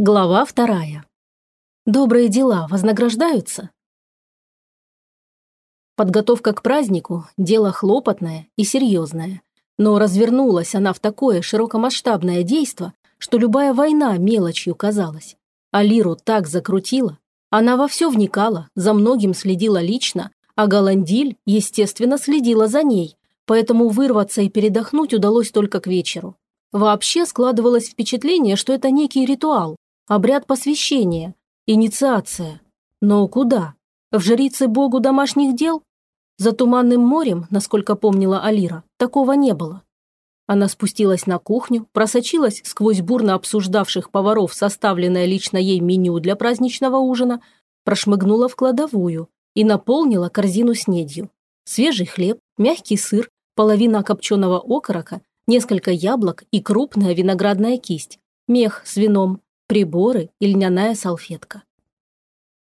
Глава вторая. Добрые дела вознаграждаются? Подготовка к празднику – дело хлопотное и серьезное. Но развернулась она в такое широкомасштабное действо, что любая война мелочью казалась. А Лиру так закрутила. Она во все вникала, за многим следила лично, а Голандиль, естественно, следила за ней, поэтому вырваться и передохнуть удалось только к вечеру. Вообще складывалось впечатление, что это некий ритуал, Обряд посвящения, инициация. Но куда? В жрицы богу домашних дел? За туманным морем, насколько помнила Алира, такого не было. Она спустилась на кухню, просочилась сквозь бурно обсуждавших поваров составленное лично ей меню для праздничного ужина, прошмыгнула в кладовую и наполнила корзину снедью. Свежий хлеб, мягкий сыр, половина копченого окорока, несколько яблок и крупная виноградная кисть, мех с вином, приборы и льняная салфетка.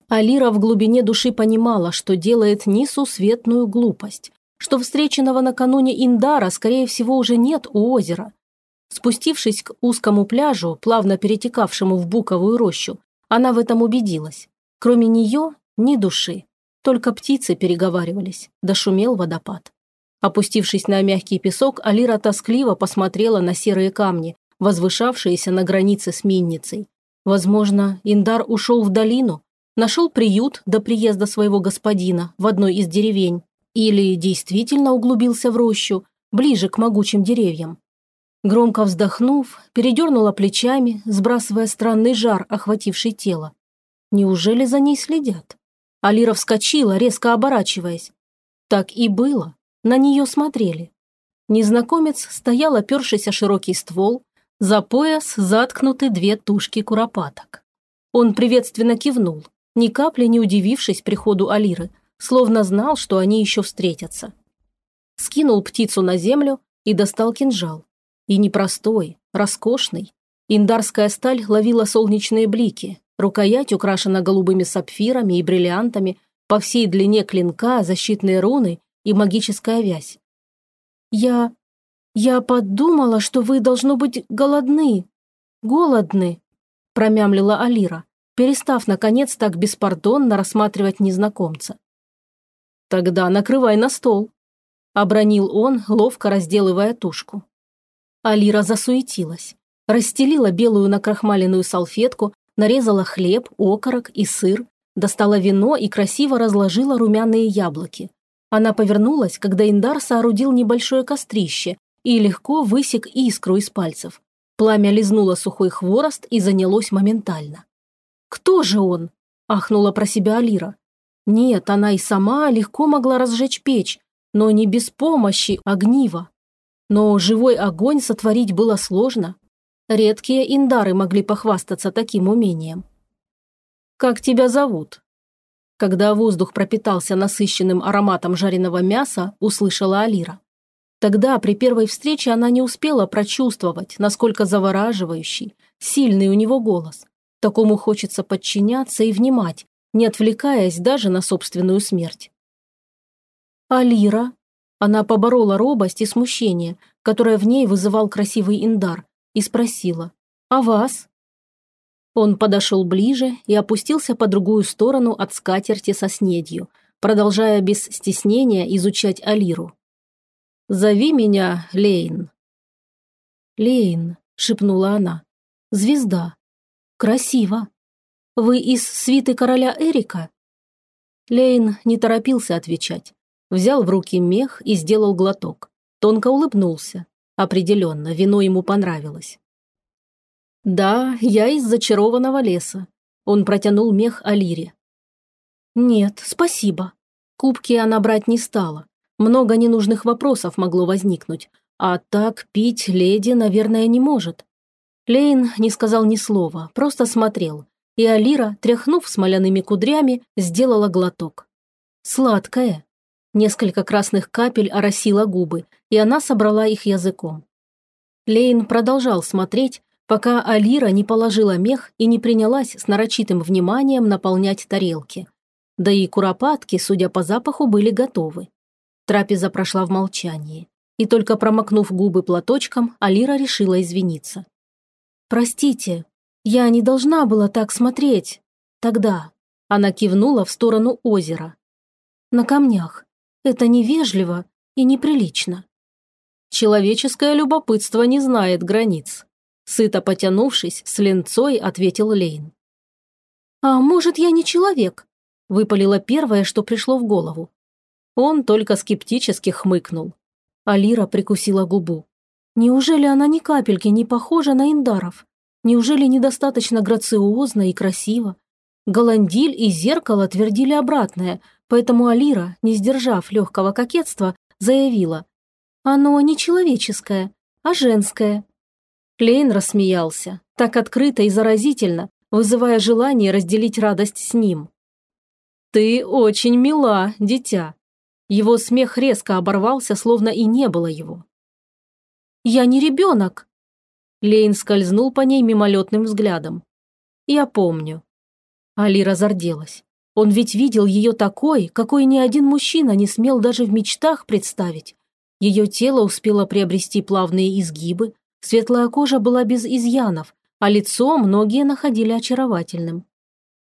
Алира в глубине души понимала, что делает несусветную глупость, что встреченного накануне Индара, скорее всего, уже нет у озера. Спустившись к узкому пляжу, плавно перетекавшему в буковую рощу, она в этом убедилась. Кроме нее ни души, только птицы переговаривались, дошумел водопад. Опустившись на мягкий песок, Алира тоскливо посмотрела на серые камни, возвышавшиеся на границе с Минницей. Возможно, Индар ушел в долину, нашел приют до приезда своего господина в одной из деревень или действительно углубился в рощу, ближе к могучим деревьям. Громко вздохнув, передернула плечами, сбрасывая странный жар, охвативший тело. Неужели за ней следят? Алира вскочила, резко оборачиваясь. Так и было. На нее смотрели. Незнакомец стоял, опершись о широкий ствол, за пояс заткнуты две тушки куропаток. Он приветственно кивнул, ни капли не удивившись приходу Алиры, словно знал, что они еще встретятся. Скинул птицу на землю и достал кинжал. И непростой, роскошный. Индарская сталь ловила солнечные блики, рукоять украшена голубыми сапфирами и бриллиантами, по всей длине клинка защитные руны и магическая вязь. «Я «Я подумала, что вы, должно быть, голодны. Голодны», – промямлила Алира, перестав, наконец, так беспардонно рассматривать незнакомца. «Тогда накрывай на стол», – обронил он, ловко разделывая тушку. Алира засуетилась, расстелила белую накрахмаленную салфетку, нарезала хлеб, окорок и сыр, достала вино и красиво разложила румяные яблоки. Она повернулась, когда Индар соорудил небольшое кострище, и легко высек искру из пальцев. Пламя лизнуло сухой хворост и занялось моментально. «Кто же он?» – ахнула про себя Алира. Нет, она и сама легко могла разжечь печь, но не без помощи огнива. Но живой огонь сотворить было сложно. Редкие индары могли похвастаться таким умением. «Как тебя зовут?» Когда воздух пропитался насыщенным ароматом жареного мяса, услышала Алира. Тогда, при первой встрече, она не успела прочувствовать, насколько завораживающий, сильный у него голос. Такому хочется подчиняться и внимать, не отвлекаясь даже на собственную смерть. «Алира?» Она поборола робость и смущение, которое в ней вызывал красивый индар, и спросила, «А вас?» Он подошел ближе и опустился по другую сторону от скатерти со снедью, продолжая без стеснения изучать Алиру. Зови меня Лейн». «Лейн», — шепнула она, — «звезда. Красиво. Вы из свиты короля Эрика?» Лейн не торопился отвечать. Взял в руки мех и сделал глоток. Тонко улыбнулся. Определенно, вино ему понравилось. «Да, я из зачарованного леса». Он протянул мех Алире. «Нет, спасибо». Кубки она брать не стала. Много ненужных вопросов могло возникнуть. А так пить леди, наверное, не может. Лейн не сказал ни слова, просто смотрел. И Алира, тряхнув смоляными кудрями, сделала глоток. Сладкое. Несколько красных капель оросило губы, и она собрала их языком. Лейн продолжал смотреть, пока Алира не положила мех и не принялась с нарочитым вниманием наполнять тарелки. Да и куропатки, судя по запаху, были готовы. Трапеза прошла в молчании. И только промокнув губы платочком, Алира решила извиниться. «Простите, Я не должна была так смотреть. Тогда. Она кивнула в сторону озера. На камнях. Это невежливо и неприлично. Человеческое любопытство не знает границ. Сыто потянувшись, с ленцой ответил Лейн. «А может, я не человек?» – выпалило первое, что пришло в голову. Он только скептически хмыкнул. Алира прикусила губу. Неужели она ни капельки не похожа на Индаров? Неужели недостаточно грациозно и красиво? Голандиль и зеркало твердили обратное, поэтому Алира, не сдержав легкого кокетства, заявила. «Оно не человеческое, а женское». Клейн рассмеялся, так открыто и заразительно, вызывая желание разделить радость с ним. «Ты очень мила, дитя». Его смех резко оборвался, словно и не было его. «Я не ребенок!» Лейн скользнул по ней мимолетным взглядом. «Я помню». Али разорделась. Он ведь видел ее такой, какой ни один мужчина не смел даже в мечтах представить. Ее тело успело приобрести плавные изгибы, светлая кожа была без изъянов, а лицо многие находили очаровательным.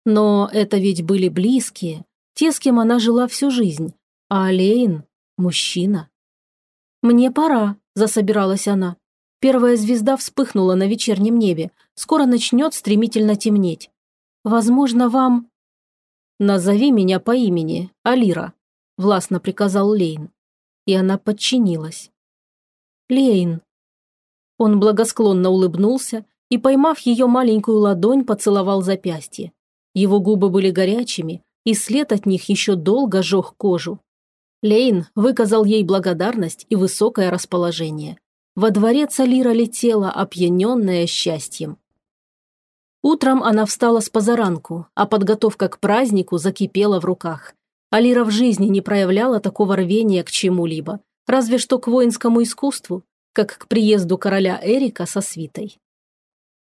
Но это ведь были близкие, те, с кем она жила всю жизнь, а Лейн – мужчина. «Мне пора», засобиралась она. Первая звезда вспыхнула на вечернем небе. Скоро начнет стремительно темнеть. Возможно, вам... «Назови меня по имени, Алира», – властно приказал Лейн. И она подчинилась. «Лейн». Он благосклонно улыбнулся и, поймав ее маленькую ладонь, поцеловал запястье. Его губы были горячими, и след от них еще долго жег кожу. Лейн выказал ей благодарность и высокое расположение. Во дворец Алира летела, опьяненная счастьем. Утром она встала с позаранку, а подготовка к празднику закипела в руках. Алира в жизни не проявляла такого рвения к чему-либо, разве что к воинскому искусству, как к приезду короля Эрика со свитой.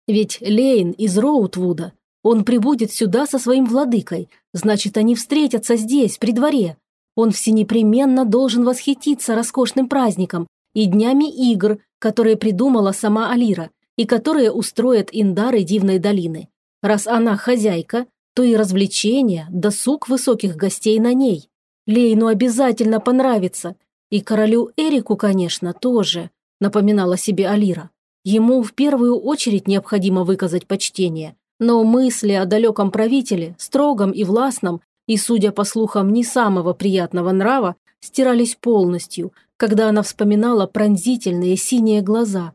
Ведь Лейн из Роутвуда, он прибудет сюда со своим владыкой, значит, они встретятся здесь, при дворе, он всенепременно должен восхититься роскошным праздником и днями игр, которые придумала сама Алира и которые устроят Индары Дивной долины. Раз она хозяйка, то и развлечения, досуг высоких гостей на ней. Лейну обязательно понравится. И королю Эрику, конечно, тоже, напоминала себе Алира. Ему в первую очередь необходимо выказать почтение, но мысли о далеком правителе, строгом и властном, и, судя по слухам, не самого приятного нрава, стирались полностью, когда она вспоминала пронзительные синие глаза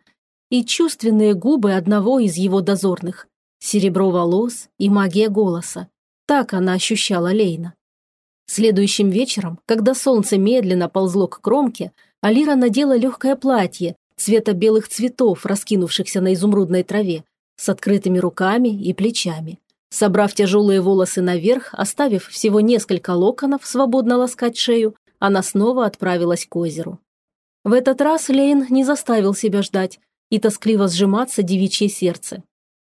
и чувственные губы одного из его дозорных, серебро волос и магия голоса. Так она ощущала Лейна. Следующим вечером, когда солнце медленно ползло к кромке, Алира надела легкое платье цвета белых цветов, раскинувшихся на изумрудной траве, с открытыми руками и плечами. Собрав тяжелые волосы наверх, оставив всего несколько локонов свободно ласкать шею, она снова отправилась к озеру. В этот раз Лейн не заставил себя ждать и тоскливо сжиматься девичье сердце.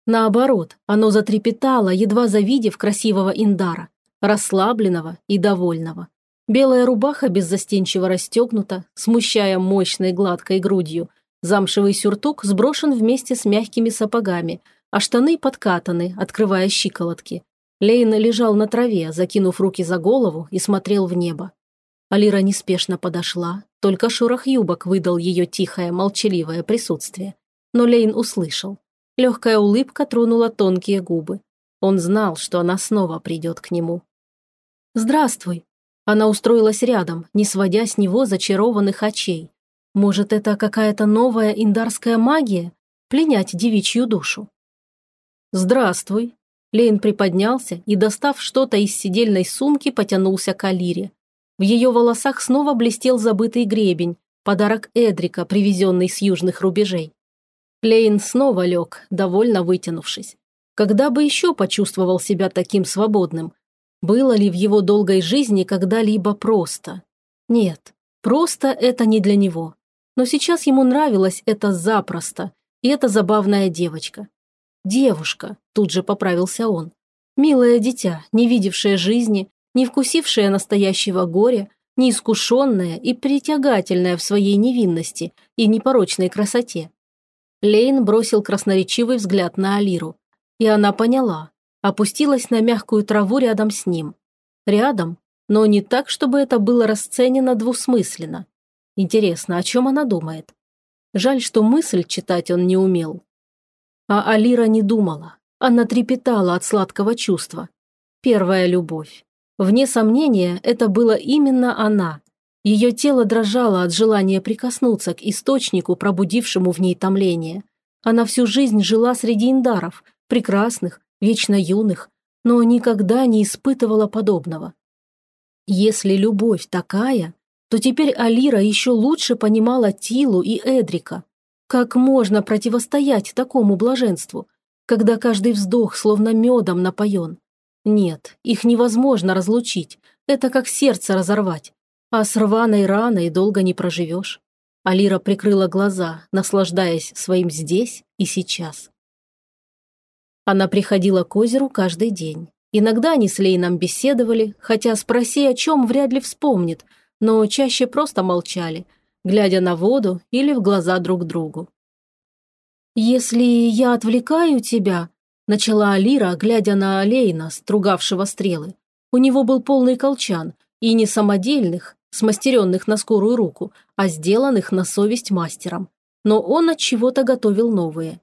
Наоборот, оно затрепетало, едва завидев красивого Индара, расслабленного и довольного. Белая рубаха беззастенчиво расстегнута, смущая мощной гладкой грудью. Замшевый сюртук сброшен вместе с мягкими сапогами – а штаны подкатаны, открывая щиколотки. Лейн лежал на траве, закинув руки за голову и смотрел в небо. Алира неспешно подошла, только шорох юбок выдал ее тихое, молчаливое присутствие. Но Лейн услышал. Легкая улыбка тронула тонкие губы. Он знал, что она снова придет к нему. «Здравствуй!» Она устроилась рядом, не сводя с него зачарованных очей. Может, это какая-то новая индарская магия? Пленять девичью душу? «Здравствуй». Лейн приподнялся и, достав что-то из сидельной сумки, потянулся к Алире. В ее волосах снова блестел забытый гребень, подарок Эдрика, привезенный с южных рубежей. Лейн снова лег, довольно вытянувшись. Когда бы еще почувствовал себя таким свободным? Было ли в его долгой жизни когда-либо просто? Нет, просто это не для него. Но сейчас ему нравилось это запросто, и эта забавная девочка. «Девушка», – тут же поправился он. «Милое дитя, не видевшее жизни, не вкусившее настоящего горя, неискушенная и притягательная в своей невинности и непорочной красоте». Лейн бросил красноречивый взгляд на Алиру. И она поняла, опустилась на мягкую траву рядом с ним. Рядом, но не так, чтобы это было расценено двусмысленно. Интересно, о чем она думает? Жаль, что мысль читать он не умел. А Алира не думала. Она трепетала от сладкого чувства. Первая любовь. Вне сомнения, это было именно она. Ее тело дрожало от желания прикоснуться к источнику, пробудившему в ней томление. Она всю жизнь жила среди индаров, прекрасных, вечно юных, но никогда не испытывала подобного. Если любовь такая, то теперь Алира еще лучше понимала Тилу и Эдрика. Как можно противостоять такому блаженству, когда каждый вздох словно медом напоен? Нет, их невозможно разлучить, это как сердце разорвать. А с рваной раной долго не проживешь. Алира прикрыла глаза, наслаждаясь своим здесь и сейчас. Она приходила к озеру каждый день. Иногда они с Лейном беседовали, хотя спроси о чем вряд ли вспомнит, но чаще просто молчали, глядя на воду или в глаза друг другу. «Если я отвлекаю тебя», – начала Алира, глядя на Лейна, стругавшего стрелы. У него был полный колчан, и не самодельных, смастеренных на скорую руку, а сделанных на совесть мастером. Но он от чего-то готовил новые.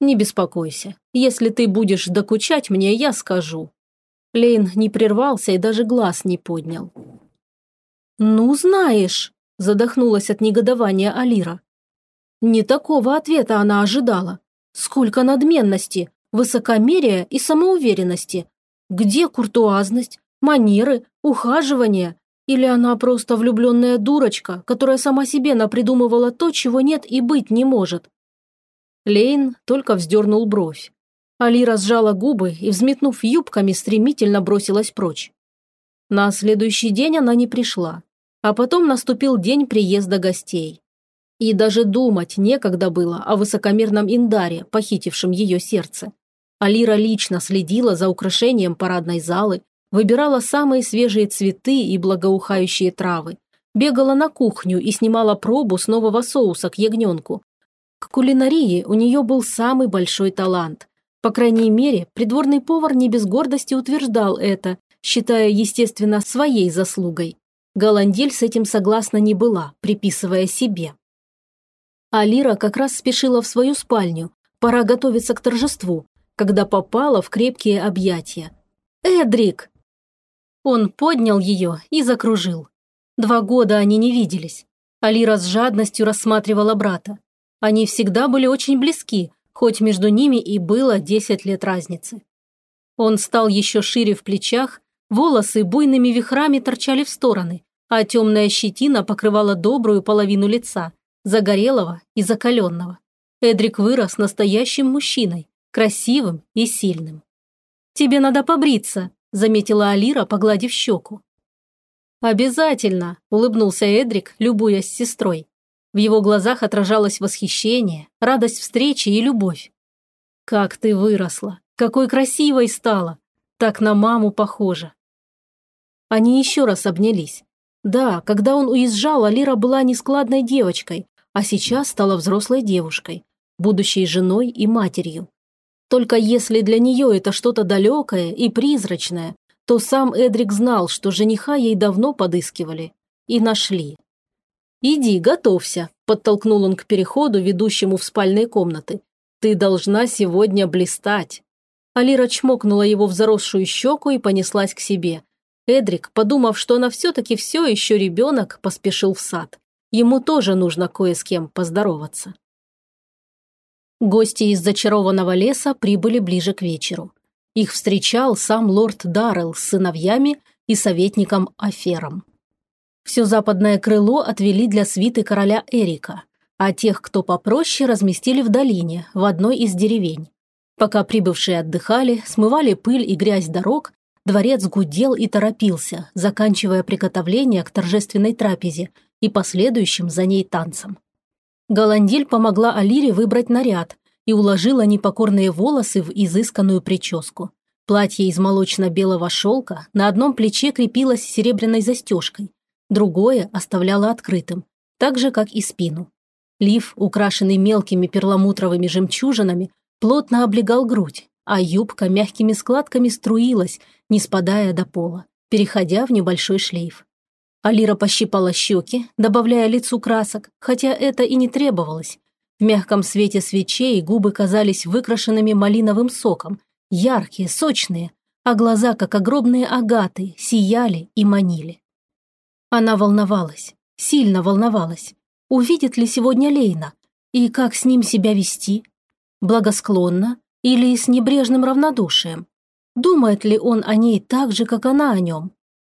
«Не беспокойся. Если ты будешь докучать мне, я скажу». Лейн не прервался и даже глаз не поднял. «Ну, знаешь», – задохнулась от негодования Алира. Не такого ответа она ожидала. Сколько надменности, высокомерия и самоуверенности. Где куртуазность, манеры, ухаживание? Или она просто влюбленная дурочка, которая сама себе напридумывала то, чего нет и быть не может? Лейн только вздернул бровь. Али разжала губы и, взметнув юбками, стремительно бросилась прочь. На следующий день она не пришла, а потом наступил день приезда гостей. И даже думать некогда было о высокомерном Индаре, похитившем ее сердце. Алира лично следила за украшением парадной залы, выбирала самые свежие цветы и благоухающие травы, бегала на кухню и снимала пробу с нового соуса к ягненку, к кулинарии у нее был самый большой талант. По крайней мере, придворный повар не без гордости утверждал это, считая, естественно, своей заслугой. Голландиль с этим согласна не была, приписывая себе. Алира как раз спешила в свою спальню, пора готовиться к торжеству, когда попала в крепкие объятия. «Эдрик!» Он поднял ее и закружил. Два года они не виделись. Алира с жадностью рассматривала брата. Они всегда были очень близки, хоть между ними и было 10 лет разницы. Он стал еще шире в плечах, волосы буйными вихрами торчали в стороны, а темная щетина покрывала добрую половину лица, загорелого и закаленного. Эдрик вырос настоящим мужчиной, красивым и сильным. «Тебе надо побриться», – заметила Алира, погладив щеку. «Обязательно», – улыбнулся Эдрик, любуясь сестрой. В его глазах отражалось восхищение, радость встречи и любовь. «Как ты выросла! Какой красивой стала! Так на маму похожа!» Они еще раз обнялись. Да, когда он уезжал, Алира была нескладной девочкой, а сейчас стала взрослой девушкой, будущей женой и матерью. Только если для нее это что-то далекое и призрачное, то сам Эдрик знал, что жениха ей давно подыскивали и нашли. «Иди, готовься», – подтолкнул он к переходу, ведущему в спальные комнаты. «Ты должна сегодня блистать». Алира чмокнула его в заросшую щеку и понеслась к себе. Эдрик, подумав, что она все-таки все еще ребенок, поспешил в сад. Ему тоже нужно кое с кем поздороваться. Гости из зачарованного леса прибыли ближе к вечеру. Их встречал сам лорд Даррелл с сыновьями и советником Афером. Все западное крыло отвели для свиты короля Эрика, а тех, кто попроще, разместили в долине, в одной из деревень. Пока прибывшие отдыхали, смывали пыль и грязь дорог, дворец гудел и торопился, заканчивая приготовление к торжественной трапезе и последующим за ней танцам. Голандиль помогла Алире выбрать наряд и уложила непокорные волосы в изысканную прическу. Платье из молочно-белого шелка на одном плече крепилось серебряной застежкой, другое оставляла открытым, так же, как и спину. Лиф, украшенный мелкими перламутровыми жемчужинами, плотно облегал грудь, а юбка мягкими складками струилась, не спадая до пола, переходя в небольшой шлейф. Алира пощипала щеки, добавляя лицу красок, хотя это и не требовалось. В мягком свете свечей губы казались выкрашенными малиновым соком, яркие, сочные, а глаза, как огромные агаты, сияли и манили. Она волновалась, сильно волновалась. Увидит ли сегодня Лейна? И как с ним себя вести? Благосклонно или с небрежным равнодушием? Думает ли он о ней так же, как она о нем?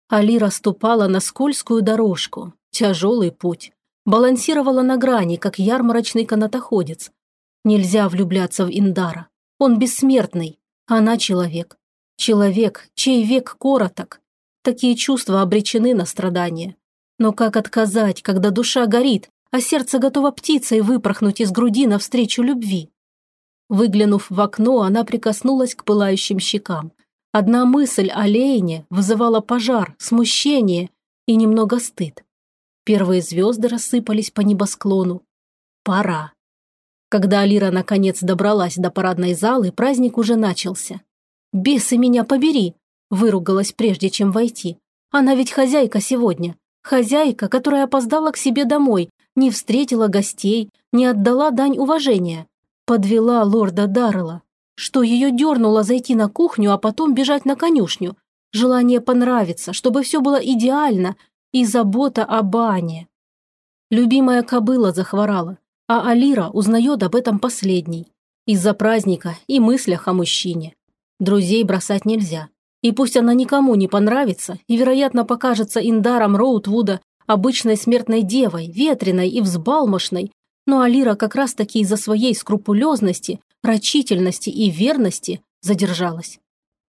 Алира ступала на скользкую дорожку, тяжелый путь, балансировала на грани, как ярмарочный канатоходец. Нельзя влюбляться в Индара. Он бессмертный, она человек. Человек, чей век короток. Такие чувства обречены на страдания. Но как отказать, когда душа горит, а сердце готово птицей выпорхнуть из груди навстречу любви? Выглянув в окно, она прикоснулась к пылающим щекам. Одна мысль о Лейне вызывала пожар, смущение и немного стыд. Первые звезды рассыпались по небосклону. Пора. Когда Алира наконец добралась до парадной залы, праздник уже начался. «Бесы меня побери!» – выругалась прежде, чем войти. «Она ведь хозяйка сегодня. Хозяйка, которая опоздала к себе домой, не встретила гостей, не отдала дань уважения. Подвела лорда Даррелла. Что ее дернуло зайти на кухню, а потом бежать на конюшню. Желание понравиться, чтобы все было идеально, и забота о бане. Любимая кобыла захворала, а Алира узнает об этом последней. Из-за праздника и мыслях о мужчине. Друзей бросать нельзя. И пусть она никому не понравится и, вероятно, покажется Индаром Роутвуда обычной смертной девой, ветреной и взбалмошной, но Алира как раз-таки из-за своей скрупулезности, рачительности и верности задержалась.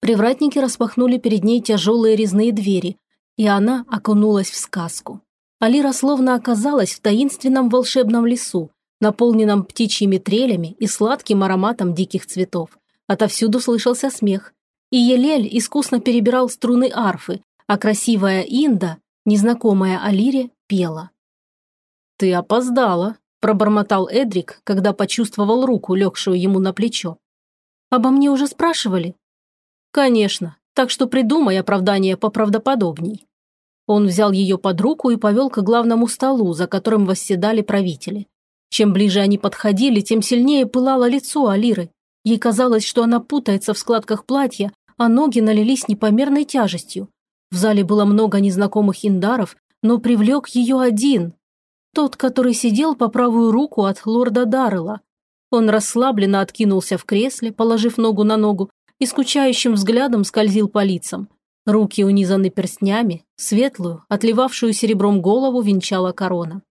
Привратники распахнули перед ней тяжелые резные двери, и она окунулась в сказку. Алира словно оказалась в таинственном волшебном лесу, наполненном птичьими трелями и сладким ароматом диких цветов. Отовсюду слышался смех. И Елель искусно перебирал струны арфы, а красивая Инда, незнакомая Алире, пела. «Ты опоздала», – пробормотал Эдрик, когда почувствовал руку, легшую ему на плечо. «Обо мне уже спрашивали?» «Конечно, так что придумай оправдание поправдоподобней». Он взял ее под руку и повел к главному столу, за которым восседали правители. Чем ближе они подходили, тем сильнее пылало лицо Алиры. Ей казалось, что она путается в складках платья, а ноги налились непомерной тяжестью. В зале было много незнакомых индаров, но привлек ее один. Тот, который сидел по правую руку от лорда Даррелла. Он расслабленно откинулся в кресле, положив ногу на ногу, и скучающим взглядом скользил по лицам. Руки унизаны перстнями, светлую, отливавшую серебром голову венчала корона.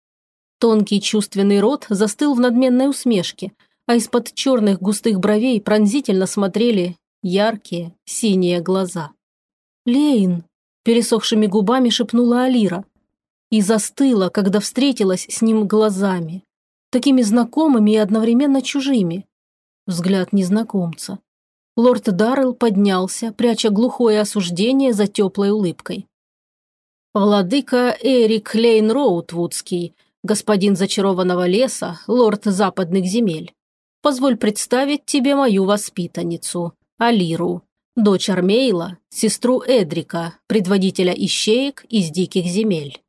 Тонкий чувственный рот застыл в надменной усмешке, а из-под черных густых бровей пронзительно смотрели яркие синие глаза. «Лейн!» – пересохшими губами шепнула Алира. И застыла, когда встретилась с ним глазами. Такими знакомыми и одновременно чужими. Взгляд незнакомца. Лорд Даррелл поднялся, пряча глухое осуждение за теплой улыбкой. «Владыка Эрик Лейн Роутвудский, господин зачарованного леса, лорд западных земель. Позволь представить тебе мою воспитанницу, Алиру, дочь Армейла, сестру Эдрика, предводителя ищеек из диких земель».